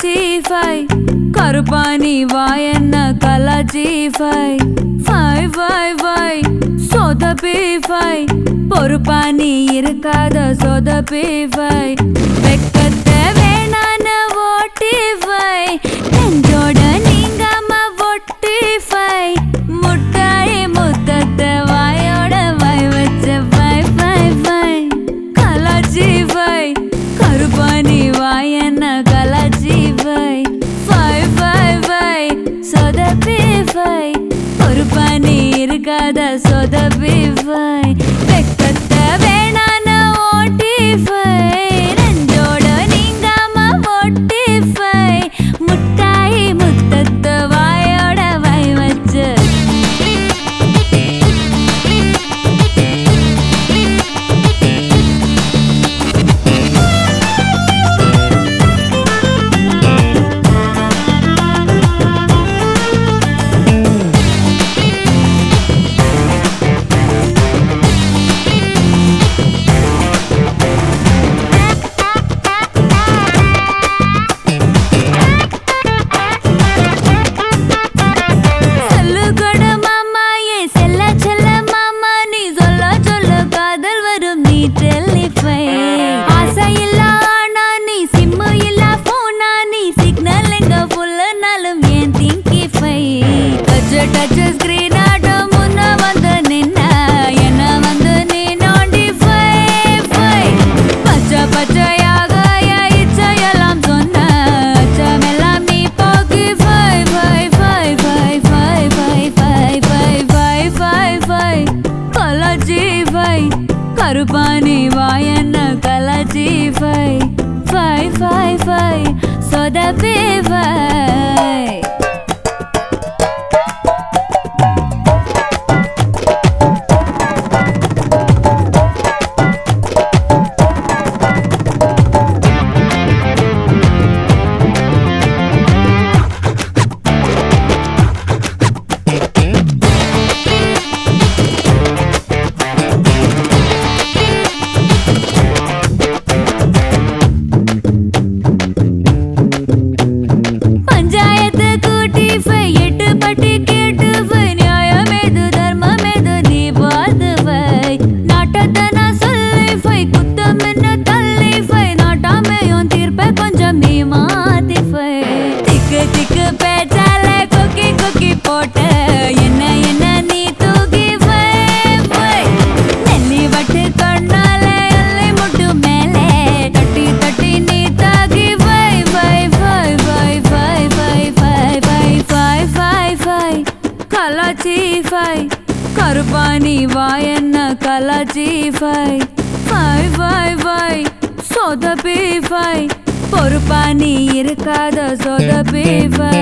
கலாச்சி five கருப்பானி வாயன்ன கலாச்சி ஃபைவ் ஃபைவ் ஃபைவ் ஃபைவ் சொதப்பி ஃபைவ் பொறுப்பானி இருக்காத சொதப்பி ஃபைவ் வெக்கத்து vivaj Tek soy, soda beva. கருப்பாணி வாயன்ன கலாச்சி ஃபை ஃபை ஃபை ஃபை சொதப்பி ஃபை பொறுப்பாணி இருக்காத சொதப்பி ஃபை